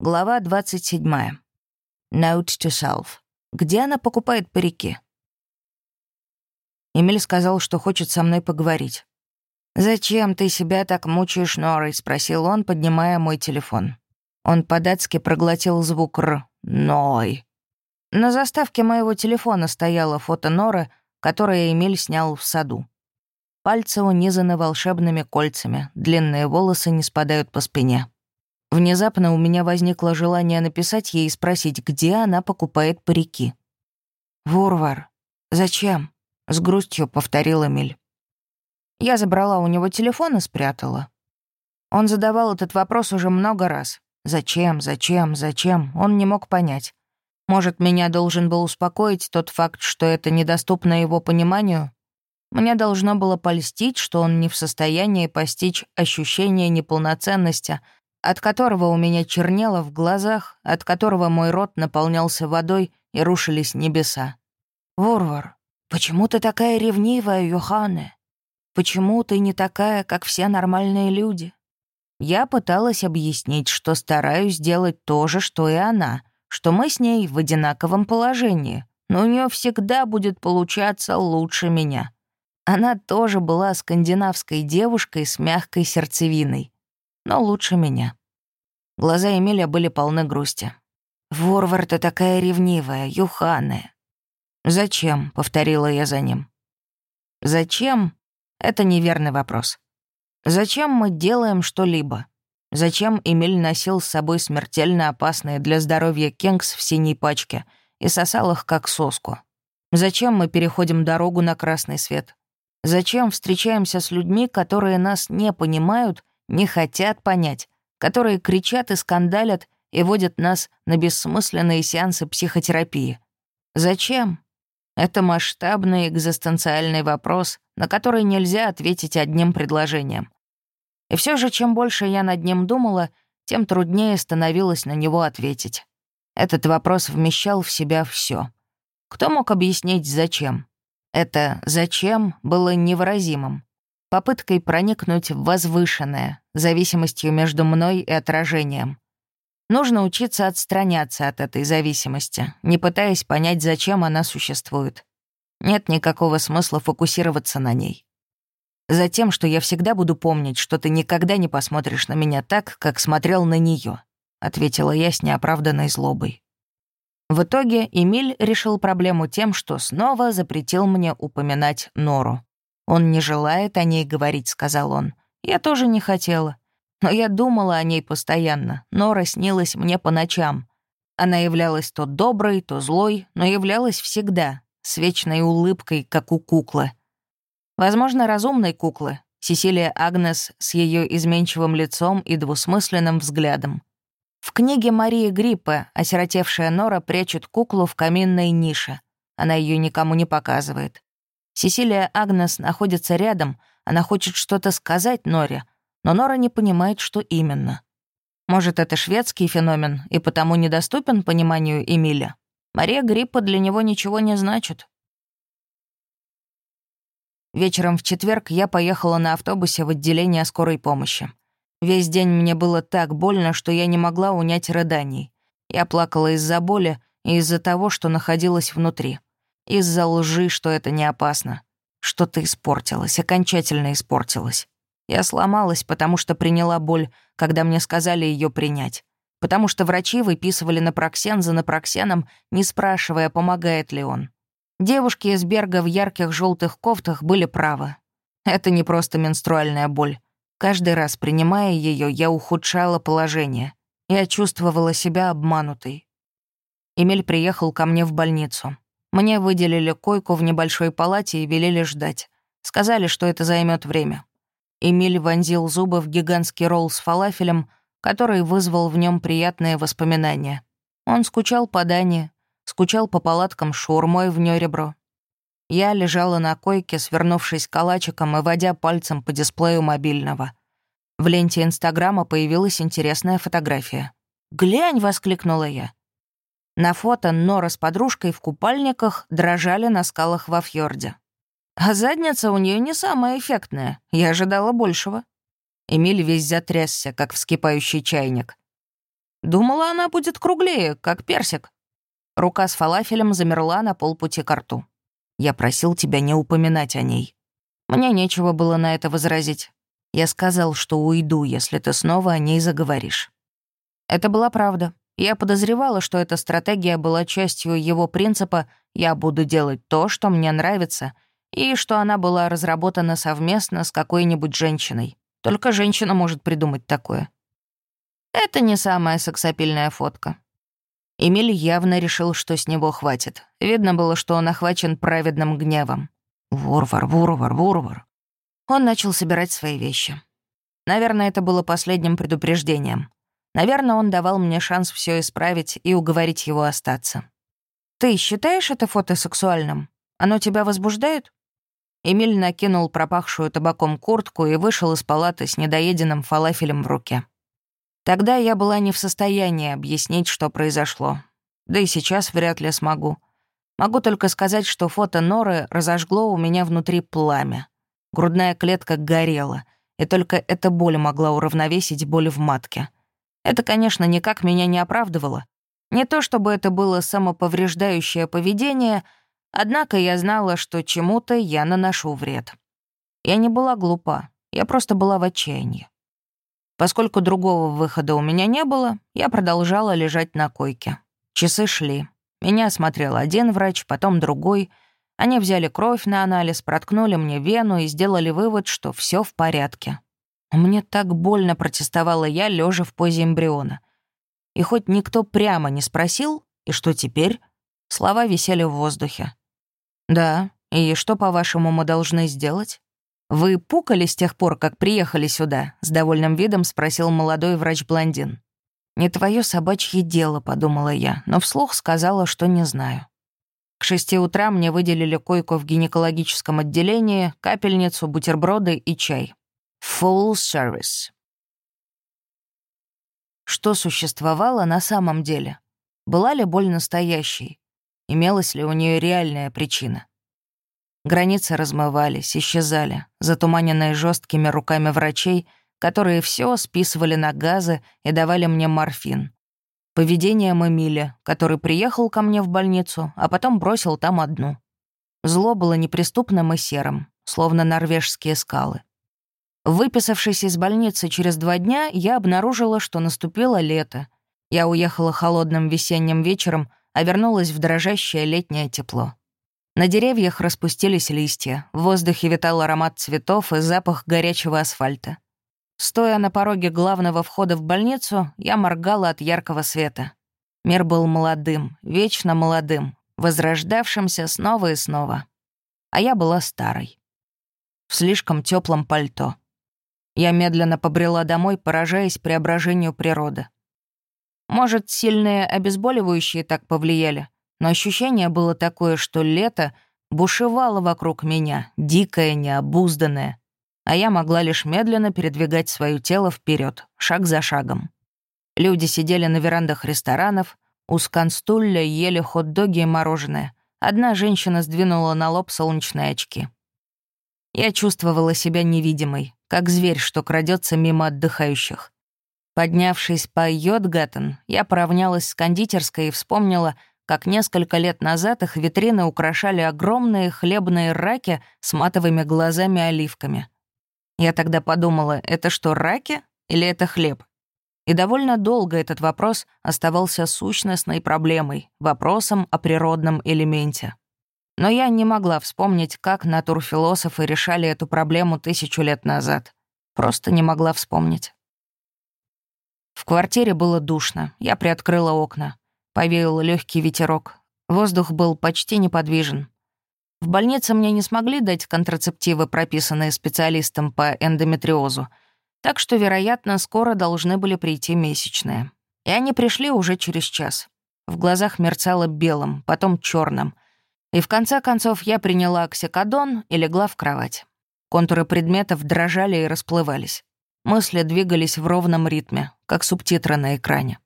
Глава 27. Note to self. Где она покупает парики? Эмиль сказал, что хочет со мной поговорить. «Зачем ты себя так мучаешь, Норой?» — спросил он, поднимая мой телефон. Он по-датски проглотил звук «р». «Ной». На заставке моего телефона стояло фото Норы, которое Эмиль снял в саду. Пальцы унизаны волшебными кольцами, длинные волосы не спадают по спине. Внезапно у меня возникло желание написать ей и спросить, где она покупает парики. «Вурвар, зачем?» — с грустью повторил Эмиль. Я забрала у него телефон и спрятала. Он задавал этот вопрос уже много раз. Зачем, зачем, зачем, он не мог понять. Может, меня должен был успокоить тот факт, что это недоступно его пониманию? Мне должно было польстить, что он не в состоянии постичь ощущение неполноценности — от которого у меня чернело в глазах, от которого мой рот наполнялся водой и рушились небеса. «Ворвар, почему ты такая ревнивая, Йоханне? Почему ты не такая, как все нормальные люди?» Я пыталась объяснить, что стараюсь делать то же, что и она, что мы с ней в одинаковом положении, но у нее всегда будет получаться лучше меня. Она тоже была скандинавской девушкой с мягкой сердцевиной но лучше меня. Глаза Эмиля были полны грусти. «Ворвар, ты такая ревнивая, юханая». «Зачем?» — повторила я за ним. «Зачем?» — это неверный вопрос. «Зачем мы делаем что-либо? Зачем Эмиль носил с собой смертельно опасные для здоровья кенгс в синей пачке и сосал их как соску? Зачем мы переходим дорогу на красный свет? Зачем встречаемся с людьми, которые нас не понимают не хотят понять, которые кричат и скандалят и водят нас на бессмысленные сеансы психотерапии. Зачем? Это масштабный экзистенциальный вопрос, на который нельзя ответить одним предложением. И все же, чем больше я над ним думала, тем труднее становилось на него ответить. Этот вопрос вмещал в себя все. Кто мог объяснить, зачем? Это «зачем» было невыразимым попыткой проникнуть в возвышенное, зависимостью между мной и отражением. Нужно учиться отстраняться от этой зависимости, не пытаясь понять, зачем она существует. Нет никакого смысла фокусироваться на ней. Затем, что я всегда буду помнить, что ты никогда не посмотришь на меня так, как смотрел на нее, ответила я с неоправданной злобой. В итоге Эмиль решил проблему тем, что снова запретил мне упоминать Нору. «Он не желает о ней говорить», — сказал он. «Я тоже не хотела. Но я думала о ней постоянно. Нора снилась мне по ночам. Она являлась то доброй, то злой, но являлась всегда, с вечной улыбкой, как у куклы. Возможно, разумной куклы. Сесилия Агнес с ее изменчивым лицом и двусмысленным взглядом. В книге Марии Гриппе осиротевшая Нора прячет куклу в каминной нише. Она ее никому не показывает. Сесилия Агнес находится рядом, она хочет что-то сказать Норе, но Нора не понимает, что именно. Может, это шведский феномен и потому недоступен пониманию Эмиля? Мария Гриппа для него ничего не значит. Вечером в четверг я поехала на автобусе в отделение скорой помощи. Весь день мне было так больно, что я не могла унять рыданий. Я плакала из-за боли и из-за того, что находилась внутри. Из-за лжи, что это не опасно. Что-то испортилось, окончательно испортилось. Я сломалась, потому что приняла боль, когда мне сказали ее принять. Потому что врачи выписывали напроксен за напроксеном, не спрашивая, помогает ли он. Девушки из Берга в ярких желтых кофтах были правы. Это не просто менструальная боль. Каждый раз, принимая ее, я ухудшала положение. Я чувствовала себя обманутой. Эмиль приехал ко мне в больницу. Мне выделили койку в небольшой палате и велели ждать. Сказали, что это займет время. Эмиль вонзил зубы в гигантский ролл с фалафелем, который вызвал в нем приятные воспоминания. Он скучал по Дане, скучал по палаткам шаурмой в Нёребро. Я лежала на койке, свернувшись калачиком и водя пальцем по дисплею мобильного. В ленте Инстаграма появилась интересная фотография. «Глянь!» — воскликнула я. На фото Нора с подружкой в купальниках дрожали на скалах во фьорде. А задница у нее не самая эффектная. Я ожидала большего. Эмиль весь затрясся, как вскипающий чайник. Думала, она будет круглее, как персик. Рука с фалафелем замерла на полпути к рту. Я просил тебя не упоминать о ней. Мне нечего было на это возразить. Я сказал, что уйду, если ты снова о ней заговоришь. Это была правда. Я подозревала, что эта стратегия была частью его принципа «я буду делать то, что мне нравится», и что она была разработана совместно с какой-нибудь женщиной. Только женщина может придумать такое. Это не самая сексапильная фотка. Эмиль явно решил, что с него хватит. Видно было, что он охвачен праведным гневом. Вурвар, вурвар, вурвар. Он начал собирать свои вещи. Наверное, это было последним предупреждением. Наверное, он давал мне шанс все исправить и уговорить его остаться. «Ты считаешь это фото сексуальным? Оно тебя возбуждает?» Эмиль накинул пропахшую табаком куртку и вышел из палаты с недоеденным фалафелем в руке. Тогда я была не в состоянии объяснить, что произошло. Да и сейчас вряд ли смогу. Могу только сказать, что фото Норы разожгло у меня внутри пламя. Грудная клетка горела, и только эта боль могла уравновесить боль в матке. Это, конечно, никак меня не оправдывало. Не то чтобы это было самоповреждающее поведение, однако я знала, что чему-то я наношу вред. Я не была глупа, я просто была в отчаянии. Поскольку другого выхода у меня не было, я продолжала лежать на койке. Часы шли. Меня осмотрел один врач, потом другой. Они взяли кровь на анализ, проткнули мне вену и сделали вывод, что все в порядке. Мне так больно протестовала я, лежа в позе эмбриона. И хоть никто прямо не спросил, и что теперь, слова висели в воздухе. «Да, и что, по-вашему, мы должны сделать?» «Вы пукали с тех пор, как приехали сюда?» — с довольным видом спросил молодой врач-блондин. «Не твое собачье дело», — подумала я, но вслух сказала, что не знаю. К шести утра мне выделили койку в гинекологическом отделении, капельницу, бутерброды и чай. Full service. Что существовало на самом деле? Была ли боль настоящей? Имелась ли у нее реальная причина? Границы размывались, исчезали, затуманенные жесткими руками врачей, которые все списывали на газы и давали мне морфин. Поведением Эмиля, который приехал ко мне в больницу, а потом бросил там одну. Зло было неприступным и серым, словно норвежские скалы. Выписавшись из больницы через два дня, я обнаружила, что наступило лето. Я уехала холодным весенним вечером, а вернулась в дрожащее летнее тепло. На деревьях распустились листья, в воздухе витал аромат цветов и запах горячего асфальта. Стоя на пороге главного входа в больницу, я моргала от яркого света. Мир был молодым, вечно молодым, возрождавшимся снова и снова. А я была старой. В слишком теплом пальто. Я медленно побрела домой, поражаясь преображению природы. Может, сильные обезболивающие так повлияли? но ощущение было такое, что лето бушевало вокруг меня, дикое, необузданное, а я могла лишь медленно передвигать свое тело вперед, шаг за шагом. Люди сидели на верандах ресторанов, у сканстульля ели хот-доги и мороженое. Одна женщина сдвинула на лоб солнечные очки. Я чувствовала себя невидимой, как зверь, что крадется мимо отдыхающих. Поднявшись по Йодгаттен, я поравнялась с кондитерской и вспомнила, как несколько лет назад их витрины украшали огромные хлебные раки с матовыми глазами-оливками. Я тогда подумала, это что, раки или это хлеб? И довольно долго этот вопрос оставался сущностной проблемой, вопросом о природном элементе. Но я не могла вспомнить, как натурфилософы решали эту проблему тысячу лет назад. Просто не могла вспомнить. В квартире было душно, я приоткрыла окна. Повеял легкий ветерок. Воздух был почти неподвижен. В больнице мне не смогли дать контрацептивы, прописанные специалистом по эндометриозу, так что, вероятно, скоро должны были прийти месячные. И они пришли уже через час. В глазах мерцало белым, потом черным. И в конце концов я приняла оксикодон и легла в кровать. Контуры предметов дрожали и расплывались. Мысли двигались в ровном ритме, как субтитры на экране.